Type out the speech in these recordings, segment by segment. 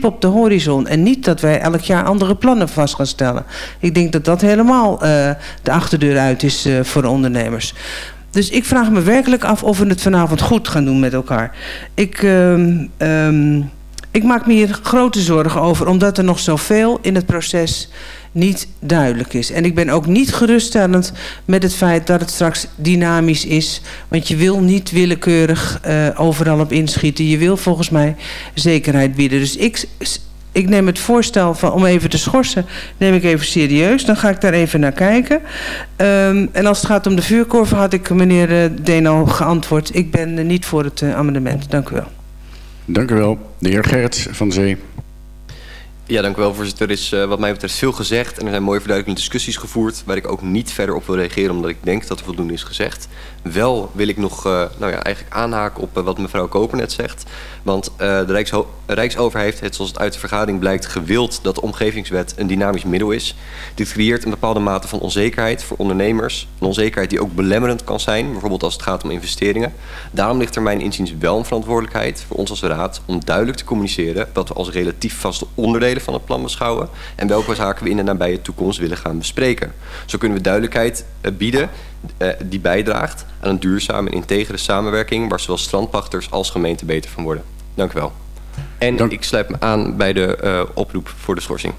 op de horizon. En niet dat wij elk jaar andere plannen vast gaan stellen. Ik denk dat dat helemaal uh, de achterdeur uit is uh, voor de ondernemers. Dus ik vraag me werkelijk af of we het vanavond goed gaan doen met elkaar. Ik, um, um, ik maak me hier grote zorgen over, omdat er nog zoveel in het proces niet duidelijk is. En ik ben ook niet geruststellend met het feit dat het straks dynamisch is. Want je wil niet willekeurig uh, overal op inschieten. Je wil volgens mij zekerheid bieden. Dus ik, ik neem het voorstel van, om even te schorsen, neem ik even serieus. Dan ga ik daar even naar kijken. Um, en als het gaat om de vuurkorven had ik meneer uh, Deno geantwoord. Ik ben uh, niet voor het amendement. Dank u wel. Dank u wel. De heer Gerrit van Zee. Ja, dank u wel, voorzitter. Er is uh, wat mij betreft veel gezegd en er zijn mooie verduidelijkende discussies gevoerd waar ik ook niet verder op wil reageren omdat ik denk dat er voldoende is gezegd. Wel wil ik nog uh, nou ja, eigenlijk aanhaken op uh, wat mevrouw Koper net zegt. Want uh, de Rijksoverheid heeft, zoals het uit de vergadering blijkt, gewild dat de omgevingswet een dynamisch middel is. Dit creëert een bepaalde mate van onzekerheid voor ondernemers. Een onzekerheid die ook belemmerend kan zijn, bijvoorbeeld als het gaat om investeringen. Daarom ligt er mijn inziens wel een verantwoordelijkheid voor ons als raad om duidelijk te communiceren wat we als relatief vaste onderdelen van het plan beschouwen en welke zaken we in de nabije toekomst willen gaan bespreken. Zo kunnen we duidelijkheid bieden die bijdraagt aan een duurzame en integere samenwerking waar zowel strandpachters als gemeente beter van worden. Dank u wel. En Dank... ik sluit me aan bij de uh, oproep voor de schorsing.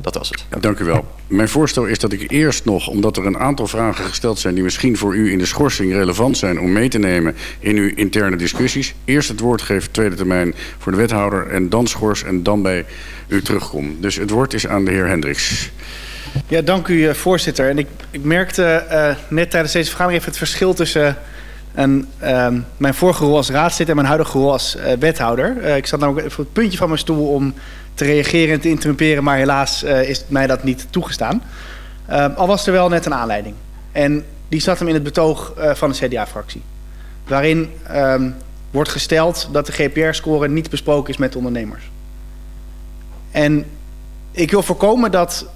Dat was het. Ja. Dank u wel. Mijn voorstel is dat ik eerst nog, omdat er een aantal vragen gesteld zijn die misschien voor u in de schorsing relevant zijn om mee te nemen in uw interne discussies, eerst het woord geef, tweede termijn voor de wethouder en dan schors en dan bij u terugkom. Dus het woord is aan de heer Hendricks. Ja, dank u voorzitter. En ik, ik merkte uh, net tijdens deze vergadering even het verschil tussen uh, mijn vorige rol als raadslid en mijn huidige rol als uh, wethouder. Ik zat ook even op het puntje van mijn stoel om te reageren en te interrumperen, maar helaas is mij dat niet toegestaan. al was er wel net een aanleiding. En die zat hem in het betoog van de CDA-fractie. Waarin ehm, wordt gesteld dat de GPR-score niet besproken is met ondernemers. En ik wil voorkomen dat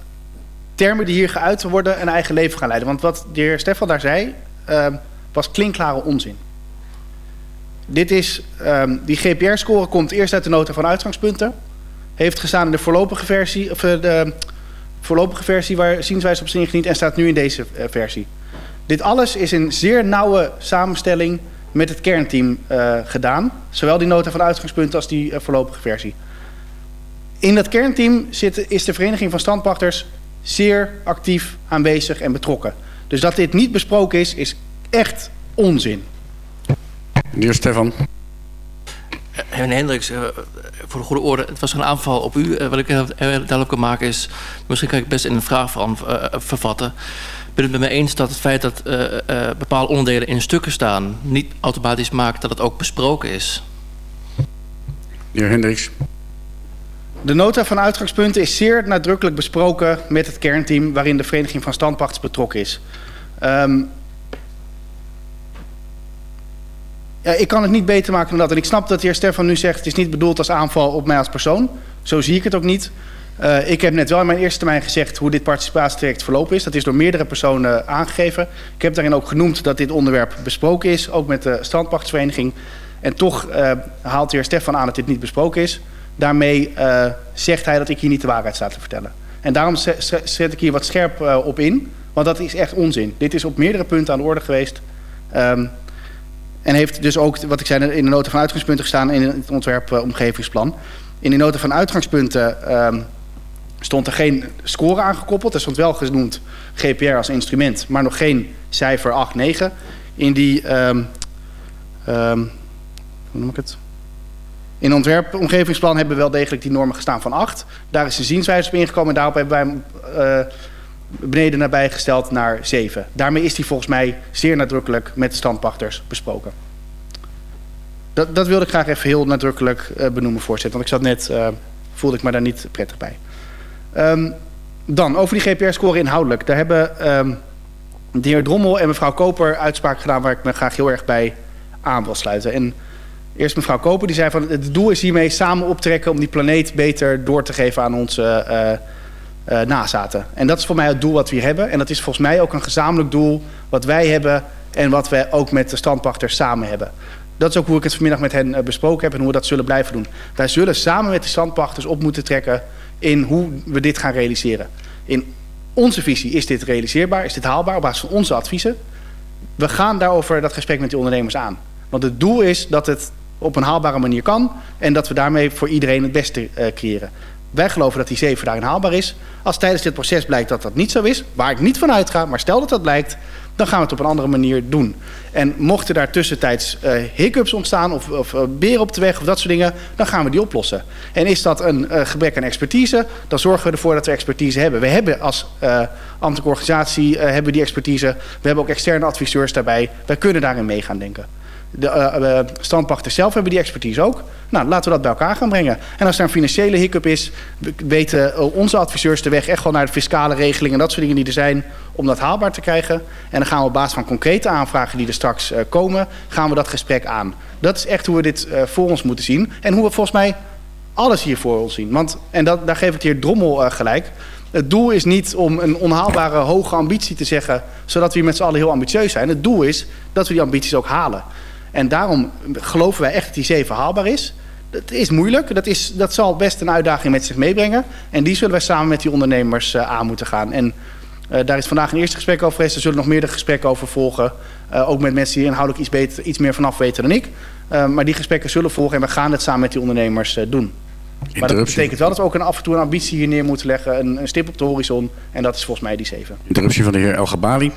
termen die hier geuit worden een eigen leven gaan leiden. Want wat de heer Stefan daar zei, uh, was klinkklare onzin. Dit is, um, die GPR-score komt eerst uit de nota van uitgangspunten. Heeft gestaan in de voorlopige versie, of eh, de voorlopige versie waar zienswijze op is ingediend en staat nu in deze uh, versie. Dit alles is in zeer nauwe samenstelling met het kernteam uh, gedaan. Zowel die nota van uitgangspunten als die voorlopige versie. In dat kernteam zit, is de Vereniging van Standpachters zeer actief aanwezig en betrokken. Dus dat dit niet besproken is, is echt onzin. De heer Stefan. Meneer Hendricks, uh, voor de goede orde, het was een aanval op u. Uh, wat ik heel duidelijk kan maken is, misschien kan ik best in een vraag van, uh, vervatten. Ben het met mij eens dat het feit dat bepaalde onderdelen in stukken staan... niet automatisch maakt dat het ook besproken is? De heer Hendricks. De nota van uitgangspunten is zeer nadrukkelijk besproken met het kernteam... waarin de Vereniging van Standpachts betrokken is. Um, ja, ik kan het niet beter maken dan dat. En ik snap dat de heer Stefan nu zegt... het is niet bedoeld als aanval op mij als persoon. Zo zie ik het ook niet. Uh, ik heb net wel in mijn eerste termijn gezegd... hoe dit participatietraject verlopen is. Dat is door meerdere personen aangegeven. Ik heb daarin ook genoemd dat dit onderwerp besproken is. Ook met de standpachtsvereniging. En toch uh, haalt de heer Stefan aan dat dit niet besproken is. Daarmee uh, zegt hij dat ik hier niet de waarheid sta te vertellen. En daarom zet ik hier wat scherp uh, op in. Want dat is echt onzin. Dit is op meerdere punten aan de orde geweest. Um, en heeft dus ook, wat ik zei, in de nota van uitgangspunten gestaan in het ontwerp uh, omgevingsplan. In de nota van uitgangspunten um, stond er geen score aangekoppeld. Er stond wel genoemd GPR als instrument, maar nog geen cijfer 8, 9. In die, um, hoe noem ik het? In het ontwerp omgevingsplan hebben we wel degelijk die normen gestaan van 8. Daar is een zienswijze op ingekomen en daarop hebben wij hem uh, beneden naar bijgesteld naar 7. Daarmee is die volgens mij zeer nadrukkelijk met de standpachters besproken. Dat, dat wilde ik graag even heel nadrukkelijk uh, benoemen, voorzitter. Want ik zat net, uh, voelde ik me daar niet prettig bij. Um, dan, over die GPR-score inhoudelijk. Daar hebben um, de heer Drommel en mevrouw Koper uitspraak gedaan... waar ik me graag heel erg bij aan wil sluiten. En eerst mevrouw Koper, die zei van... het doel is hiermee samen optrekken om die planeet beter door te geven aan onze... Uh, uh, nazaten. En dat is voor mij het doel wat we hier hebben. En dat is volgens mij ook een gezamenlijk doel wat wij hebben en wat we ook met de standpachters samen hebben. Dat is ook hoe ik het vanmiddag met hen besproken heb en hoe we dat zullen blijven doen. Wij zullen samen met de strandpachters op moeten trekken in hoe we dit gaan realiseren. In onze visie is dit realiseerbaar, is dit haalbaar op basis van onze adviezen. We gaan daarover dat gesprek met die ondernemers aan. Want het doel is dat het op een haalbare manier kan en dat we daarmee voor iedereen het beste uh, creëren. Wij geloven dat die 7 daarin haalbaar is. Als tijdens dit proces blijkt dat dat niet zo is, waar ik niet van uitga, maar stel dat dat blijkt, dan gaan we het op een andere manier doen. En mochten daar tussentijds uh, hiccups ontstaan of, of uh, beren op de weg of dat soort dingen, dan gaan we die oplossen. En is dat een gebrek aan expertise, dan zorgen we ervoor dat we expertise hebben. We hebben als ambtelijke organisatie hebben die expertise. We hebben ook externe adviseurs daarbij. Wij kunnen daarin mee gaan denken. De uh, standpachters zelf hebben die expertise ook. Nou, laten we dat bij elkaar gaan brengen. En als er een financiële hiccup is, weten onze adviseurs de weg echt wel naar de fiscale regelingen en dat soort dingen die er zijn om dat haalbaar te krijgen. En dan gaan we op basis van concrete aanvragen die er straks komen, gaan we dat gesprek aan. Dat is echt hoe we dit voor ons moeten zien. En hoe we volgens mij alles hier voor ons zien. Want, en dat, daar geef ik de heer Drommel gelijk. Het doel is niet om een onhaalbare hoge ambitie te zeggen, zodat we hier met z'n allen heel ambitieus zijn. Het doel is dat we die ambities ook halen. En daarom geloven wij echt dat die 7 haalbaar is. Dat is moeilijk. Dat, is, dat zal best een uitdaging met zich meebrengen. En die zullen wij samen met die ondernemers uh, aan moeten gaan. En uh, daar is vandaag een eerste gesprek over geweest. Er zullen nog meerdere gesprekken over volgen. Uh, ook met mensen die inhoudelijk iets, beter, iets meer vanaf weten dan ik. maar die gesprekken zullen volgen en we gaan het samen met die ondernemers doen. Maar dat betekent wel dat we ook een, af en toe een ambitie hier neer moeten leggen. Een, een stip op de horizon. En dat is volgens mij die 7. Interruptie van de heer El Gabali.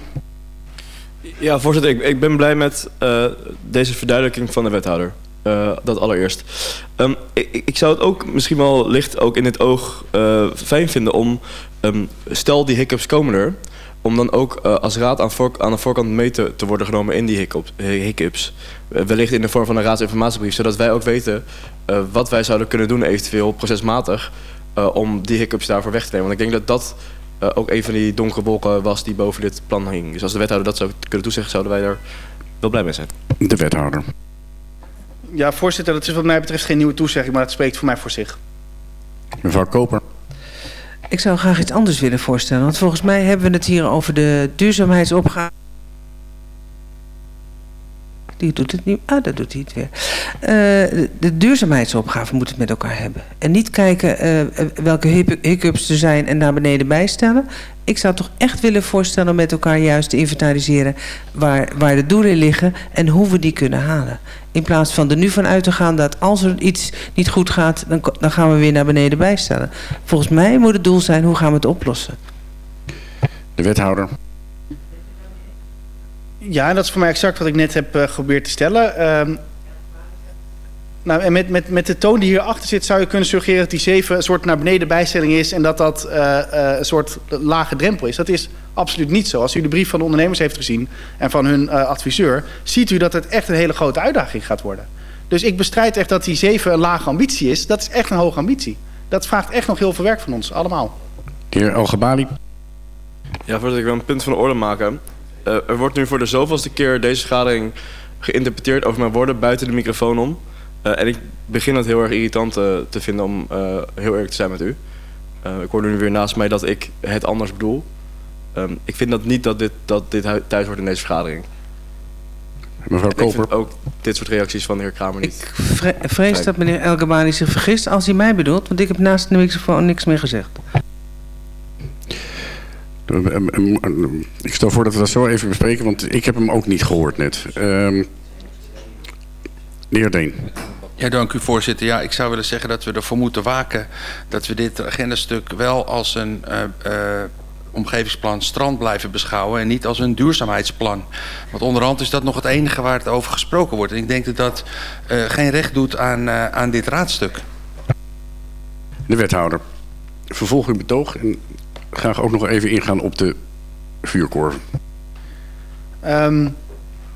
Ja, voorzitter, ik, ben blij met uh, deze verduidelijking van de wethouder. Uh, dat allereerst. Um, ik, ik, zou het ook misschien wel licht ook in het oog uh, fijn vinden om, um, stel die hiccups komen er, om dan ook als raad aan, aan de voorkant mee te, te worden genomen in die hiccups. hiccups. wellicht in de vorm van een raadsinformatiebrief, zodat wij ook weten wat wij zouden kunnen doen, eventueel procesmatig, om die hiccups daarvoor weg te nemen. Want ik denk dat dat uh, ook een van die donkere wolken was die boven dit plan hing. Dus als de wethouder dat zou kunnen toezeggen, zouden wij daar wel blij mee zijn. De wethouder. Ja, voorzitter, dat is wat mij betreft geen nieuwe toezegging, maar het spreekt voor mij voor zich. Mevrouw Koper. Ik zou graag iets anders willen voorstellen. Want volgens mij hebben we het hier over de duurzaamheidsopgave. Die doet het niet. Ah, dat doet hij het weer. Uh, de, duurzaamheidsopgave moet het met elkaar hebben. En niet kijken uh, welke hiccups er zijn en naar beneden bijstellen. Ik zou toch echt willen voorstellen om met elkaar juist te inventariseren waar, waar de doelen liggen en hoe we die kunnen halen. In plaats van er nu van uit te gaan dat als er iets niet goed gaat, dan, dan gaan we weer naar beneden bijstellen. Volgens mij moet het doel zijn hoe gaan we het oplossen. De wethouder. Ja, en dat is voor mij exact wat ik net heb uh, geprobeerd te stellen. Um, nou, en met, met, met de toon die hierachter zit zou je kunnen suggereren dat die 7 een soort naar beneden bijstelling is en dat dat uh, uh, een soort lage drempel is. Dat is absoluut niet zo. Als u de brief van de ondernemers heeft gezien en van hun uh, adviseur, ziet u dat het echt een hele grote uitdaging gaat worden. Dus ik bestrijd echt dat die 7 een lage ambitie is. Dat is echt een hoge ambitie. Dat vraagt echt nog heel veel werk van ons, allemaal. De heer Algebali. Ja, voordat ik wil een punt van de orde maken. Uh, er wordt nu voor de zoveelste keer deze vergadering geïnterpreteerd over mijn woorden buiten de microfoon om. Uh, en ik begin het heel erg irritant uh, te vinden om heel eerlijk te zijn met u. ik hoorde nu weer naast mij dat ik het anders bedoel. Um, ik vind dat niet dat dit, dat dit thuis wordt in deze vergadering. Mevrouw Koper. Ik vind ook dit soort reacties van de heer Kramer niet. Ik vre vrees dat meneer Elgabani zich vergist als hij mij bedoelt, want ik heb naast de microfoon niks meer gezegd. Ik stel voor dat we dat zo even bespreken, want ik heb hem ook niet gehoord net. Um, de heer Deen. Ja, dank u voorzitter. Ja, ik zou willen zeggen dat we ervoor moeten waken dat we dit agendastuk wel als een uh, uh, omgevingsplan strand blijven beschouwen en niet als een duurzaamheidsplan. Want onderhand is dat nog het enige waar het over gesproken wordt. En ik denk dat dat uh, geen recht doet aan, aan dit raadstuk. De wethouder. Vervolg uw betoog en graag ook nog even ingaan op de vuurkorven. Um,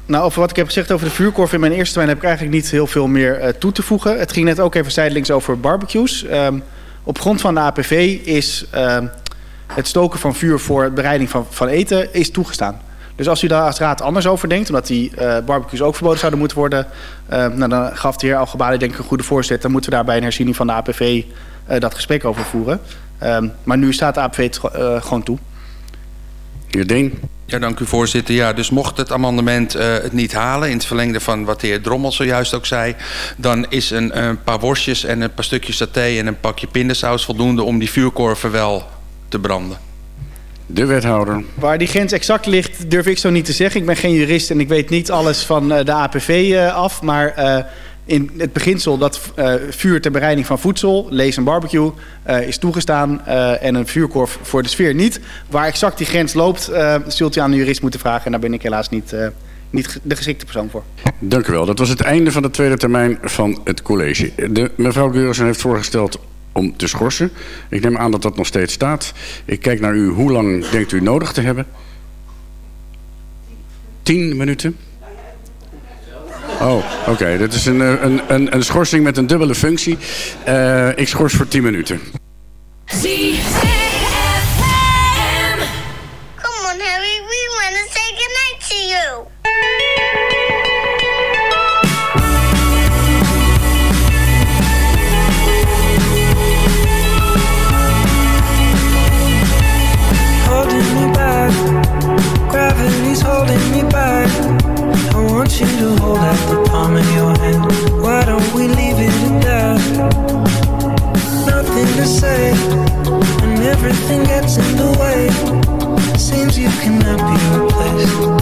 nou, over wat ik heb gezegd over de vuurkorf in mijn eerste termijn heb ik eigenlijk niet heel veel meer uh, toe te voegen. Het ging net ook even zijdelings over barbecues. Um, op grond van de APV is uh, het stoken van vuur voor bereiding van, van eten is toegestaan. Dus als u daar als raad anders over denkt, omdat die uh, barbecues ook verboden zouden moeten worden, nou, dan gaf de heer Algebali denk ik een goede voorzet. Dan moeten we daar bij een herziening van de APV uh, dat gesprek over voeren. Um, maar nu staat de APV het uh, gewoon toe. Heer Deen. Ja, dank u voorzitter. Ja, dus mocht het amendement uh, het niet halen... in het verlengde van wat de heer Drommel zojuist ook zei... dan is een, een paar worstjes en een paar stukjes saté en een pakje pindasaus voldoende... om die vuurkorven wel te branden. De wethouder. Waar die grens exact ligt, durf ik zo niet te zeggen. Ik ben geen jurist en ik weet niet alles van uh, de APV af. Maar uh, in het beginsel dat vuur ter bereiding van voedsel, lees een barbecue, is toegestaan. en een vuurkorf voor de sfeer niet. Waar exact die grens loopt, zult u aan de jurist moeten vragen. En daar ben ik helaas niet, niet de geschikte persoon voor. Dank u wel. Dat was het einde van de tweede termijn van het college. De, mevrouw Geurissen heeft voorgesteld om te schorsen. Ik neem aan dat dat nog steeds staat. Ik kijk naar u. Hoe lang denkt u nodig te hebben? Tien minuten? Oh, oké. Dit is een, een, een, een schorsing met een dubbele functie. Uh, ik schors voor tien minuten. You to hold out the palm of your hand. Why don't we leave it at that? Nothing to say, and everything gets in the way. Seems you cannot be replaced,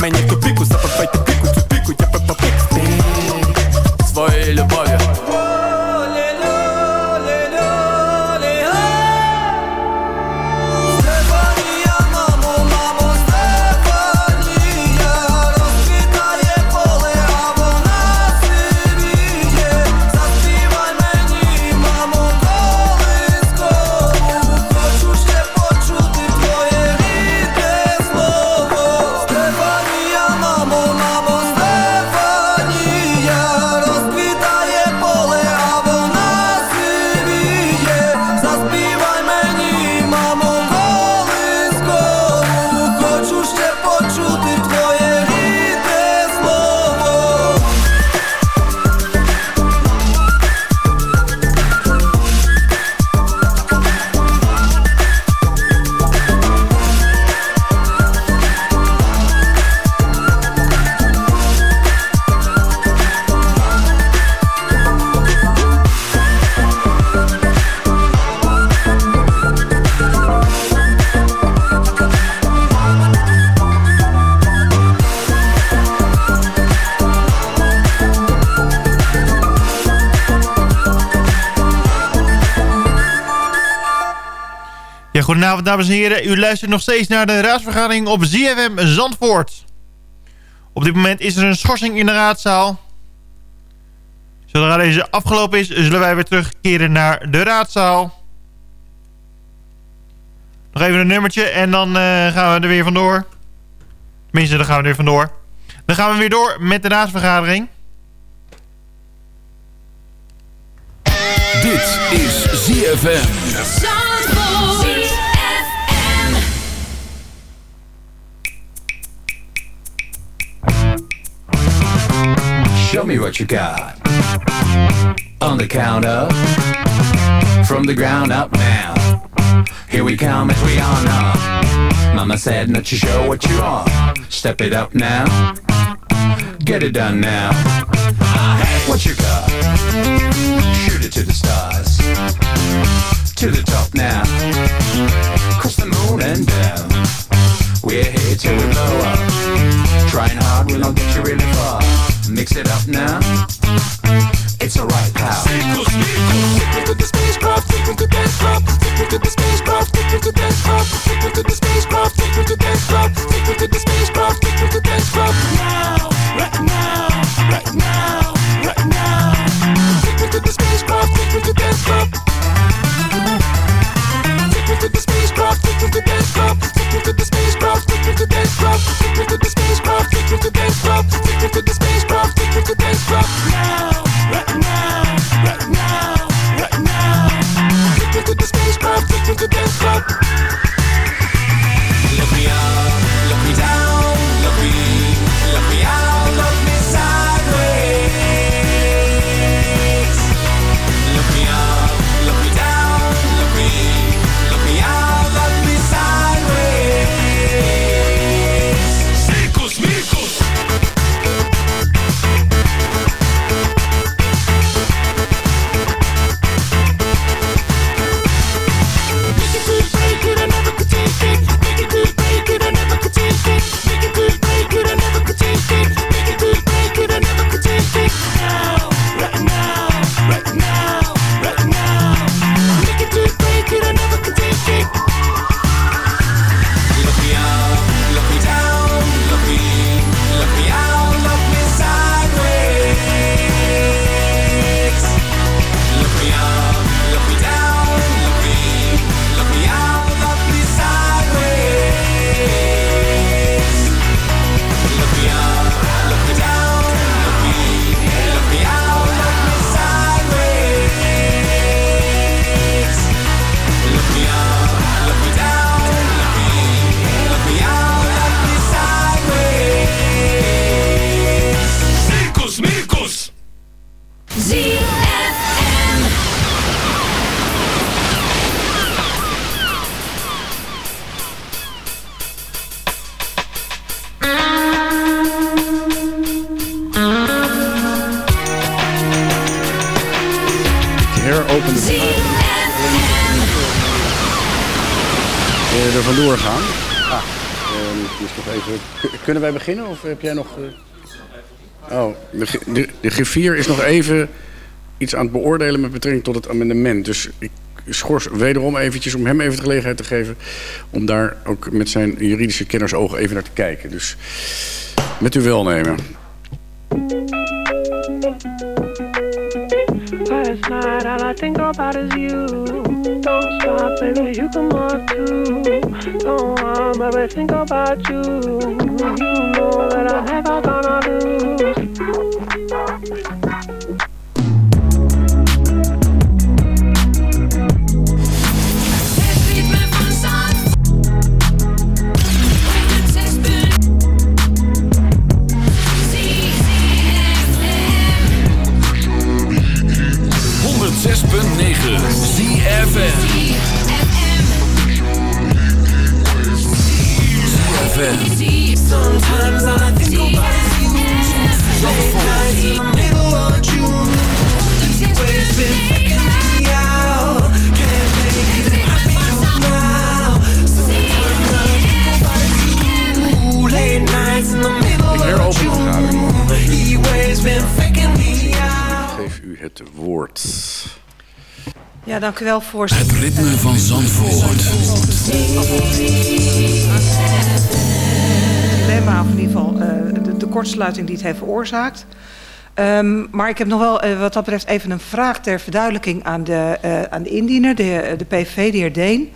піку, слава мені в тупіку goedenavond dames en heren. U luistert nog steeds naar de raadsvergadering op ZFM Zandvoort. Op dit moment is er een schorsing in de raadzaal. Zodra deze afgelopen is, zullen wij weer terugkeren naar de raadzaal. Nog even een nummertje en dan eh, gaan we er weer vandoor. Tenminste, dan gaan we er weer vandoor. Dan gaan we weer door met de raadsvergadering. Dit is ZFM. Show me what you got. On the count of, from the ground up now. Here we come as we are up. Mama said not to show what you are. Step it up now. Get it done now. What you got? Shoot it to the stars. To the top now. Cross the moon and down. We're here till we blow up. Trying hard will not get you really far. Mix it up now. It's alright, pal. Take me to the spacecraft, me to dance club. Me to the spacecraft, me to dance club. Me to the spacecraft, to dance club. Me to the spacecraft, club. Kunnen wij beginnen of heb jij nog... eh? Oh, de, de, de griffier is nog even iets aan het beoordelen met betrekking tot het amendement. Dus ik schors wederom eventjes om hem even de gelegenheid te geven... om daar ook met zijn juridische kennersogen even naar te kijken. Dus met uw welnemen. All I think about is you. Don't stop, baby, you come on too. Don't harm, baby, think about you. You know that I'm never gonna lose. Dank u wel, voorzitter. Het ritme van Zandvoort. dilemma, of in ieder geval eh, de, de kortsluiting die het heeft veroorzaakt. Ehm, maar ik heb nog wel eh, wat dat betreft even een vraag ter verduidelijking aan de, eh, aan de indiener, de, de PVV, de heer Deen.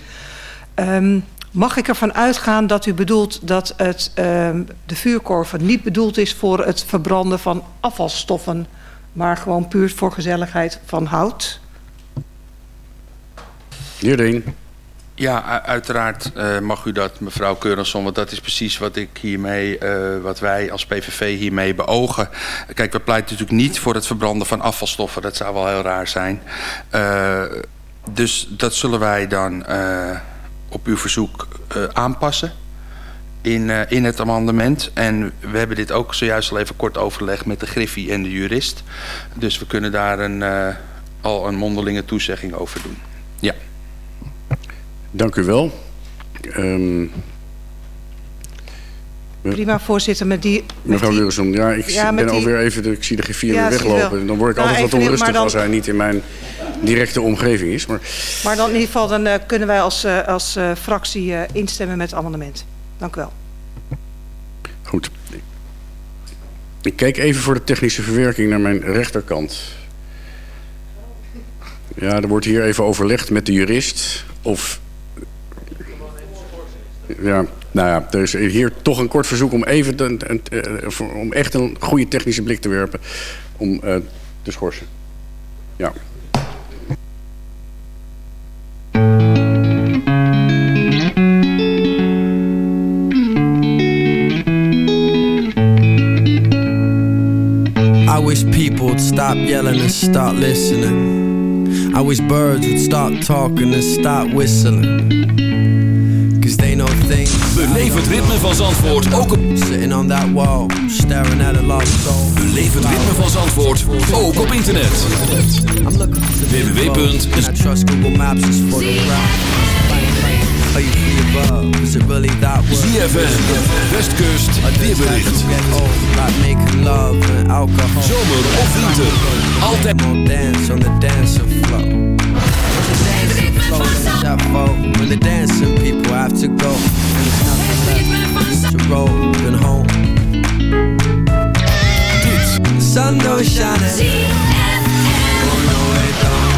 Ehm, mag ik ervan uitgaan dat u bedoelt dat het, ehm, de vuurkorven niet bedoeld is voor het verbranden van afvalstoffen, maar gewoon puur voor gezelligheid van hout? Ja, uiteraard eh, mag u dat, mevrouw Keurenson, want dat is precies wat ik hiermee, eh, wat wij als PVV hiermee beogen. Kijk, we pleiten natuurlijk niet voor het verbranden van afvalstoffen, dat zou wel heel raar zijn. Eh, dus dat zullen wij dan op uw verzoek aanpassen in, in het amendement. En we hebben dit ook zojuist al even kort overlegd met de Griffie en de jurist. Dus we kunnen daar een, al een mondelinge toezegging over doen. Ja. Dank u wel. Ehm, Prima, voorzitter, met die... met Mevrouw Leurenson, ja, ik Ja, ben met die- alweer even, ik zie de griffier weer weglopen. Dan word ik Nou, altijd wat onrustig dan- als hij niet in mijn directe omgeving is. Maar Maar dan in ieder geval dan, eh, kunnen wij als, eh, als eh, fractie instemmen met het amendement. Dank u wel. goed. Ik kijk even voor de technische verwerking naar mijn rechterkant. Ja, er wordt hier even overlegd met de jurist of... Ja, nou ja, er is hier toch een kort verzoek om even een, een- eh, om echt een goede technische blik te werpen om eh, te schorsen. Ja. I wish people would stop yelling and start listening. I wish birds would stop talking and start whistling. Things. Beleef het ritme van Zandvoort ook op... Sitting on that wall, staring at a lost soul. Beleef het ritme van Zandvoort ook op internet. www. Are you above? Is it really that way? ZFM, Westkust, weerbericht. Zomer of winter, altijd. Dance on the dancing floor. Vote when the dancing people have to go. And it's nothing left to roll and home. The sun don't shine at Oh no it don't.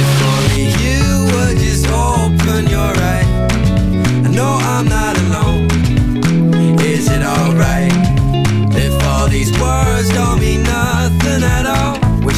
If only you would just open your eyes. I know I'm not alone. Is it alright if all these words don't mean nothing at all?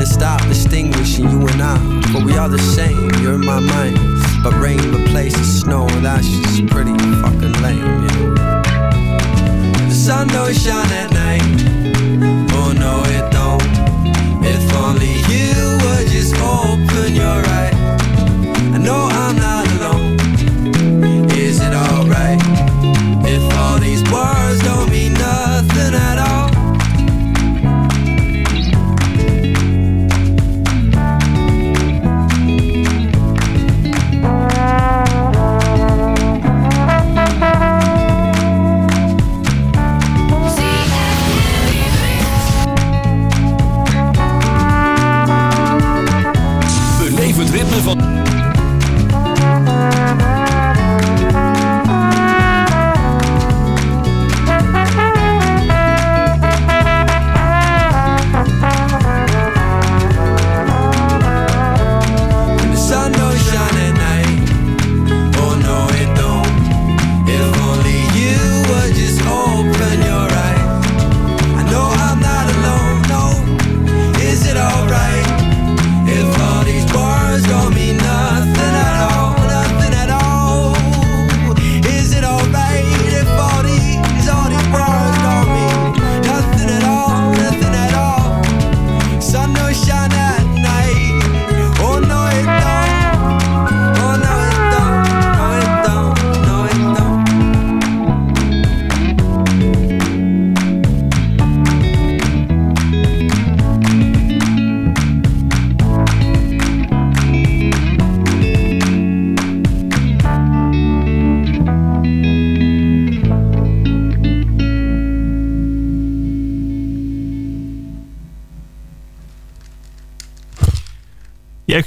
and stop distinguishing you and I. But we are the same, you're in my mind. but rain replaces snow. and That's just pretty fucking lame, know. The sun don't shine at night. Oh no, it don't. If only you would just open your eye.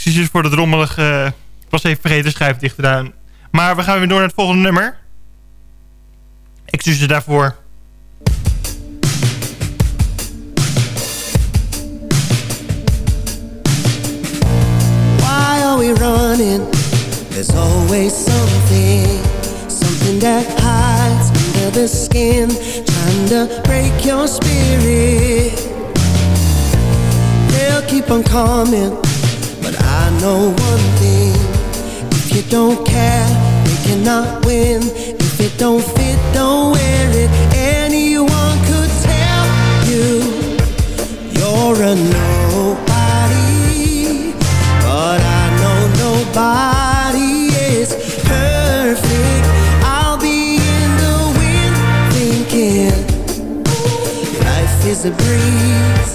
Excuses voor het rommelige... eh, ik was even vergeten de schijf dicht te doen. Maar we gaan weer door naar het volgende nummer. Excuses daarvoor. Why are we running? There's always something, something that hides under the skin, trying to break your spirit. They'll keep on coming, know one thing: if you don't care, they cannot win. If it don't fit, don't wear it. Anyone could tell you you're a nobody, but I know nobody is perfect. I'll be in the wind thinking life is a breeze.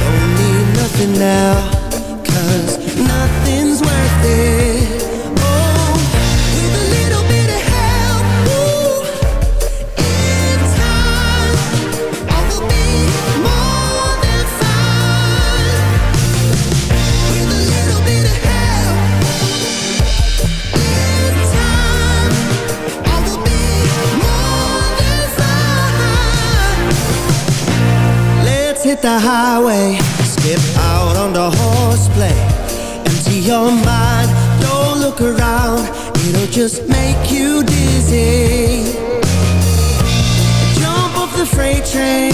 Don't need nothing now, the highway, skip out on the horseplay. Empty your mind, don't look around, it'll just make you dizzy. Jump off the freight train,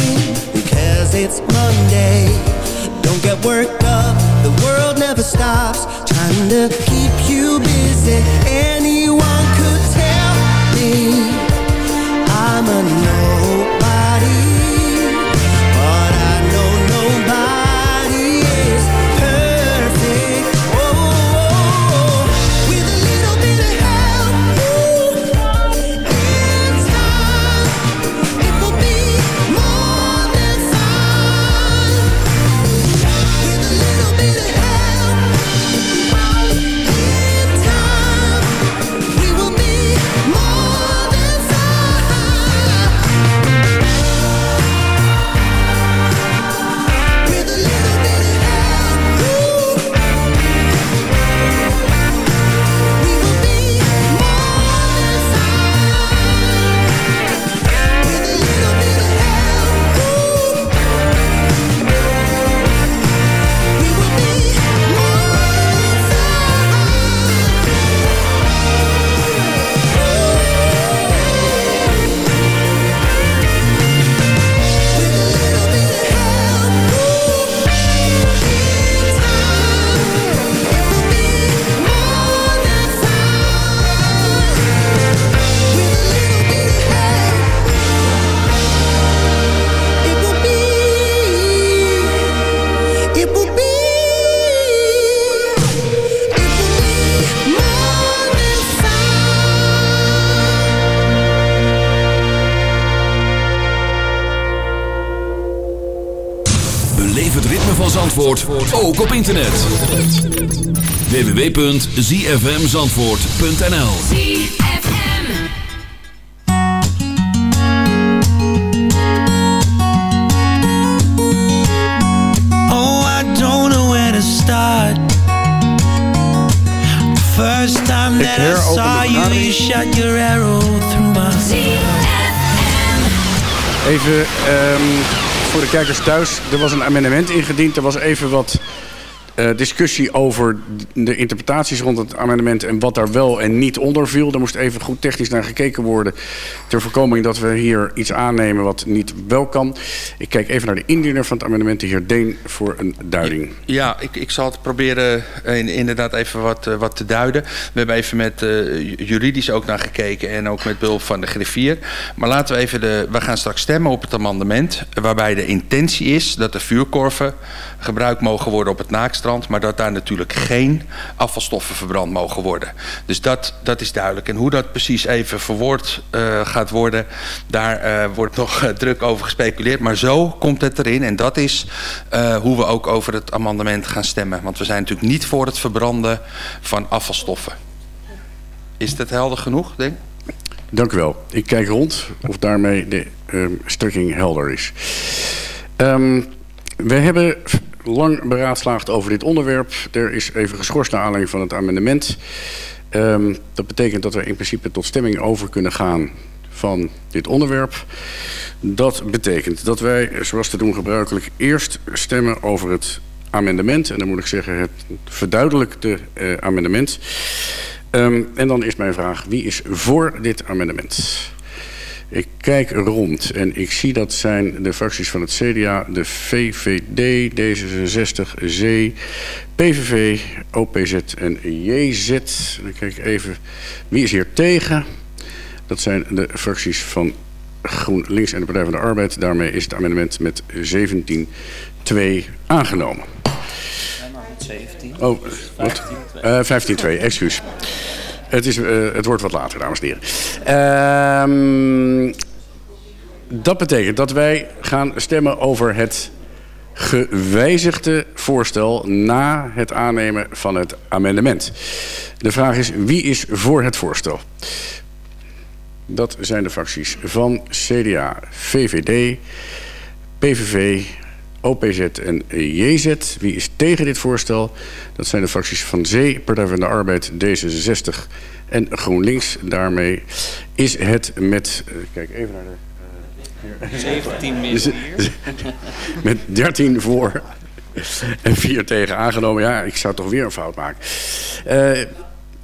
because it's Monday. Don't get worked up, the world never stops, trying to keep you busy. Anyone could tell me I'm a Zandvoort ook op internet. www.zfmzandvoort.nl Oh, I don't know where to start. First time Ik that I saw you, you shot your arrow through my Even ehm, voor de kijkers thuis. Er was een amendement ingediend. Er was even wat eh, discussie over de interpretaties rond het amendement... en wat daar wel en niet onder viel. Daar moest even goed technisch naar gekeken worden... ter voorkoming dat we hier iets aannemen wat niet wel kan. Ik kijk even naar de indiener van het amendement, de heer Deen... voor een duiding. Ja, ik, ik zal het proberen eh, in- inderdaad even wat, eh, wat te duiden. We hebben even met ju- juridisch ook naar gekeken en ook met behulp van de griffier. Maar laten we even de. We gaan straks stemmen op het amendement. Waarbij de intentie is dat de vuurkorven gebruikt mogen worden op het naakstrand. Maar dat daar natuurlijk geen afvalstoffen verbrand mogen worden. Dus dat, dat is duidelijk. En hoe dat precies even verwoord eh, gaat worden, daar eh, wordt nog eh, druk over gespeculeerd. Maar zo komt het erin. En dat is hoe we ook over het amendement gaan stemmen. Want we zijn natuurlijk niet voor het verbranden van afvalstoffen. Is dat helder genoeg, denk? Dank u wel. Ik kijk rond of daarmee de strekking helder is. Ehm, we hebben lang beraadslaagd over dit onderwerp. Er is even geschorst naar aanleiding van het amendement. Ehm, dat betekent dat we in principe tot stemming over kunnen gaan van dit onderwerp. Dat betekent dat wij, zoals te doen gebruikelijk, eerst stemmen over het amendement. En dan moet ik zeggen het verduidelijkte eh, amendement. Ehm, en dan is mijn vraag, wie is voor dit amendement? Ik kijk rond en ik zie dat zijn de fracties van het CDA, de VVD, D66, Z, PVV, OPZ en JZ. Dan kijk ik even, wie is hier tegen? Dat zijn de fracties van GroenLinks en de Partij van de Arbeid. Daarmee is het amendement met 17-2 aangenomen. Oh, wat? Eh 15-2, excuus. Het, is, eh, het wordt wat later, dames en heren. Ehm, dat betekent dat wij gaan stemmen over het gewijzigde voorstel na het aannemen van het amendement. De vraag is, wie is voor het voorstel? Dat zijn de fracties van CDA, VVD, PVV, OPZ en JZ. Wie is tegen dit voorstel? Dat zijn de fracties van Zee, Partij van de Arbeid, D66 en GroenLinks. Daarmee is het met... eh, kijk even naar de... eh, 17 meer Dus, met 13 voor en 4 tegen aangenomen. Ja, ik zou toch weer een fout maken. Eh,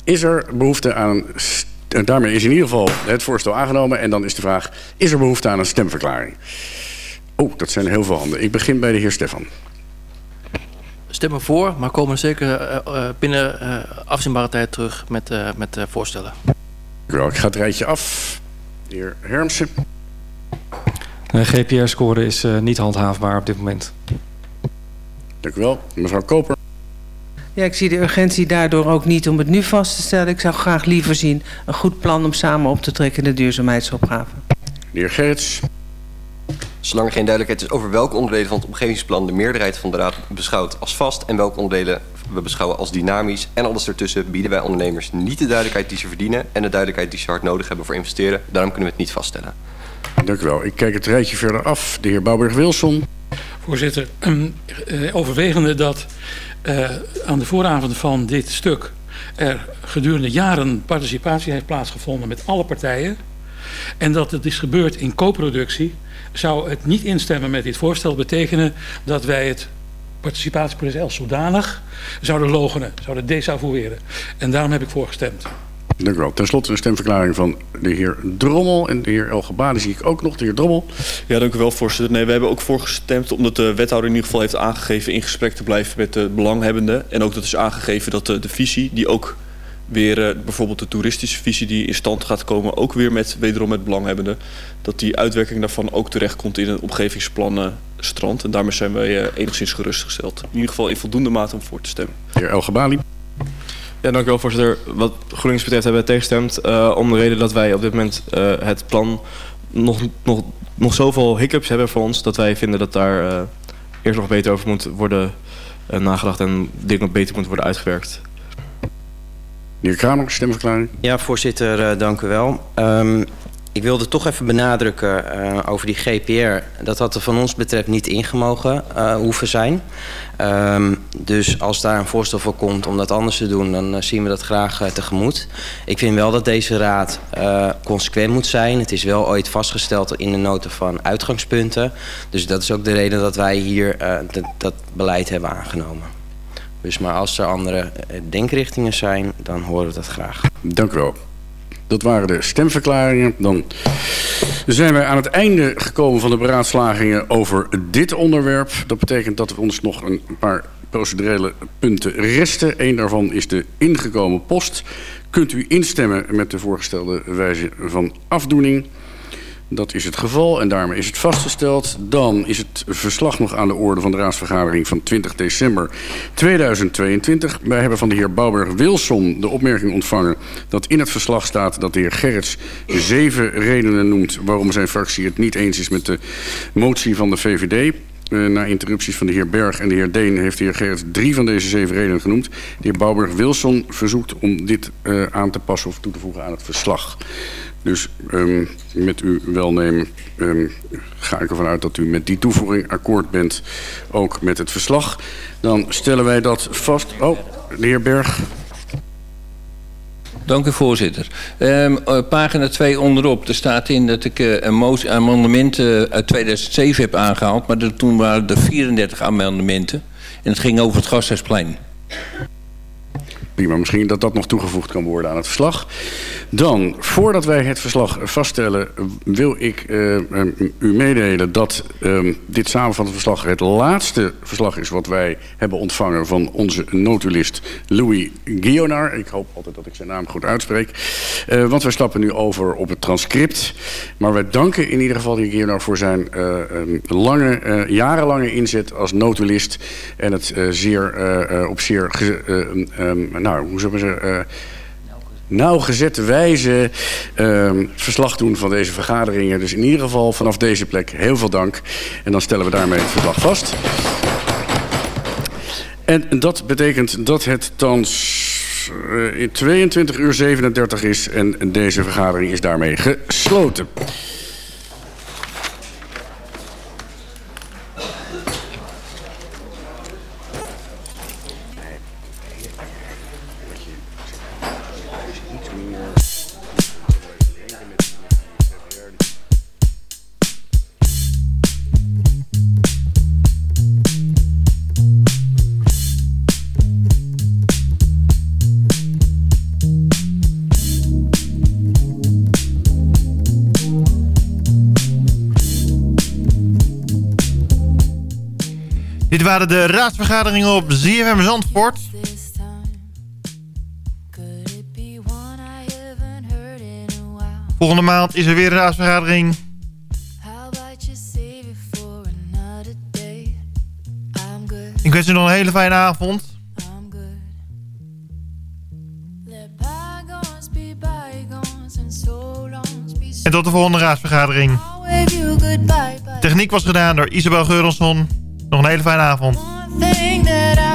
is er behoefte aan een... st- en daarmee is in ieder geval het voorstel aangenomen. En dan is de vraag, is er behoefte aan een stemverklaring? Oh, dat zijn heel veel handen. Ik begin bij de heer Stefan. Stemmen voor, maar komen zeker eh, eh, binnen eh, afzienbare tijd terug met, eh, met eh, voorstellen. Dank u wel. Ik ga het rijtje af. De heer Hermsen. De GPR-score is eh, niet handhaafbaar op dit moment. Dank u wel. Mevrouw Koper. Ja, ik zie de urgentie daardoor ook niet om het nu vast te stellen. Ik zou graag liever zien een goed plan om samen op te trekken in de duurzaamheidsopgave. De heer Gerrits. Zolang er geen duidelijkheid is over welke onderdelen van het omgevingsplan de meerderheid van de Raad beschouwt als vast en welke onderdelen we beschouwen als dynamisch en alles ertussen, bieden wij ondernemers niet de duidelijkheid die ze verdienen en de duidelijkheid die ze hard nodig hebben voor investeren. Daarom kunnen we het niet vaststellen. Dank u wel. Ik kijk het rijtje verder af. De heer Bouwberg-Wilson. Voorzitter, eh, overwegende dat eh, aan de vooravond van dit stuk er gedurende jaren participatie heeft plaatsgevonden met alle partijen en dat het is gebeurd in co-productie, zou het niet instemmen met dit voorstel betekenen dat wij het participatieproces als zodanig zouden logenen, zouden desavoueren. En daarom heb ik voorgestemd. Dank u wel. Ten slotte een stemverklaring van de heer Drommel. En de heer Elgebade zie ik ook nog. De heer Drommel. Ja, dank u wel, voorzitter. Nee, we hebben ook voorgestemd omdat de wethouder in ieder geval heeft aangegeven in gesprek te blijven met de belanghebbenden. En ook dat is aangegeven dat de, de visie, die ook weer eh, bijvoorbeeld de toeristische visie die in stand gaat komen, ook weer met wederom met belanghebbenden, dat die uitwerking daarvan ook terechtkomt in een omgevingsplan eh, strand. En daarmee zijn wij eh, enigszins gerustgesteld. In ieder geval in voldoende mate om voor te stemmen. De heer Elgebali. Ja, dank u wel, voorzitter. Wat GroenLinks betreft hebben we tegengestemd. eh, om de reden dat wij op dit moment eh, het plan nog, nog, nog zoveel hiccups hebben voor ons... dat wij vinden dat daar eh, eerst nog beter over moet worden nagedacht en dingen nog beter moeten worden uitgewerkt. Meneer Kramer, stemverklaring. Ja, voorzitter, eh, dank u wel. Ehm, ik wilde toch even benadrukken eh, over die GPR... dat dat er van ons betreft niet ingemogen eh, hoeven zijn. Ehm, dus als daar een voorstel voor komt om dat anders te doen... dan zien we dat graag tegemoet. Ik vind wel dat deze raad consequent moet zijn. Het is wel ooit vastgesteld in de nota van uitgangspunten. Dus dat is ook de reden dat wij hier dat beleid hebben aangenomen. Dus maar als er andere eh, denkrichtingen zijn, dan horen we dat graag. Dank u wel. Dat waren de stemverklaringen. Dan zijn wij aan het einde gekomen van de beraadslagingen over dit onderwerp. Dat betekent dat er ons nog een paar procedurele punten resten. Eén daarvan is de ingekomen post. Kunt u instemmen met de voorgestelde wijze van afdoening? Dat is het geval en daarmee is het vastgesteld. Dan is het verslag nog aan de orde van de raadsvergadering van 20 december 2022. Wij hebben van de heer Bouwberg-Wilson de opmerking ontvangen dat in het verslag staat dat de heer Gerrits zeven redenen noemt waarom zijn fractie het niet eens is met de motie van de VVD. Eh, na interrupties van de heer Berg en de heer Deen heeft de heer Gerrits drie van deze zeven redenen genoemd. De heer Bouwberg-Wilson verzoekt om dit eh, aan te passen of toe te voegen aan het verslag. Dus ehm, met uw welnemen ehm, ga ik ervan uit dat u met die toevoeging akkoord bent, ook met het verslag. Dan stellen wij dat vast. Oh, de heer Berg. Dank u, voorzitter. Ehm, eh, pagina 2 onderop, er staat in dat ik eh, een amendementen uit 2007 heb aangehaald. Maar toen waren er 34 amendementen. En het ging over het Gasthuisplein. Prima, misschien dat dat nog toegevoegd kan worden aan het verslag. Dan, voordat wij het verslag vaststellen, wil ik eh, eh, u meedelen dat eh, dit samenvattend verslag het laatste verslag is wat wij hebben ontvangen van onze notulist Louis Guionar. Ik hoop altijd dat ik zijn naam goed uitspreek. Eh, want wij stappen nu over op het transcript. Maar wij danken in ieder geval heer Guionar voor zijn eh, eh, lange, jarenlange inzet als notulist. En het zeer, op zeer, eh, ehm, nou, hoe zullen we zeggen... eh, nauwgezette wijze ehm, verslag doen van deze vergaderingen. Dus in ieder geval vanaf deze plek heel veel dank. En dan stellen we daarmee het verslag vast. En dat betekent dat het thans eh, in 22 uur 37 is en deze vergadering is daarmee gesloten. Waren de raadsvergaderingen op ZFM Zandvoort. Volgende maand is er weer een raadsvergadering. Ik wens u nog een hele fijne avond. En tot de volgende raadsvergadering. Techniek was gedaan door Isabel Geuronsson. Nog een hele fijne avond. thing that I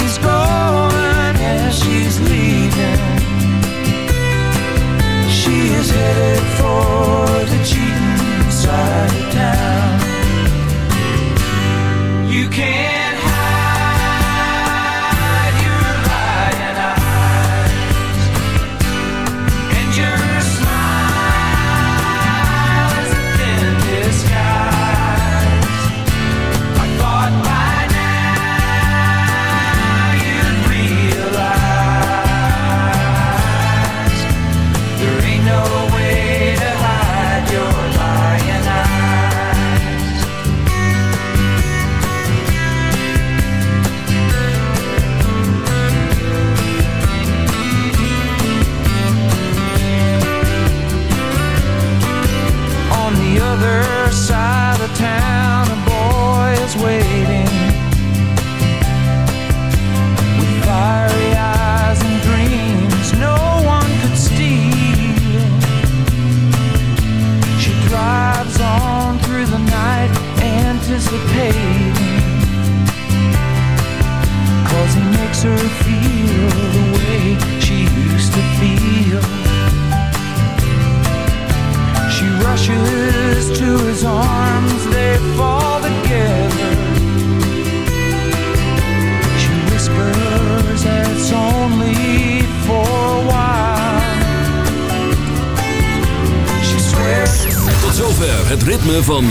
Please go.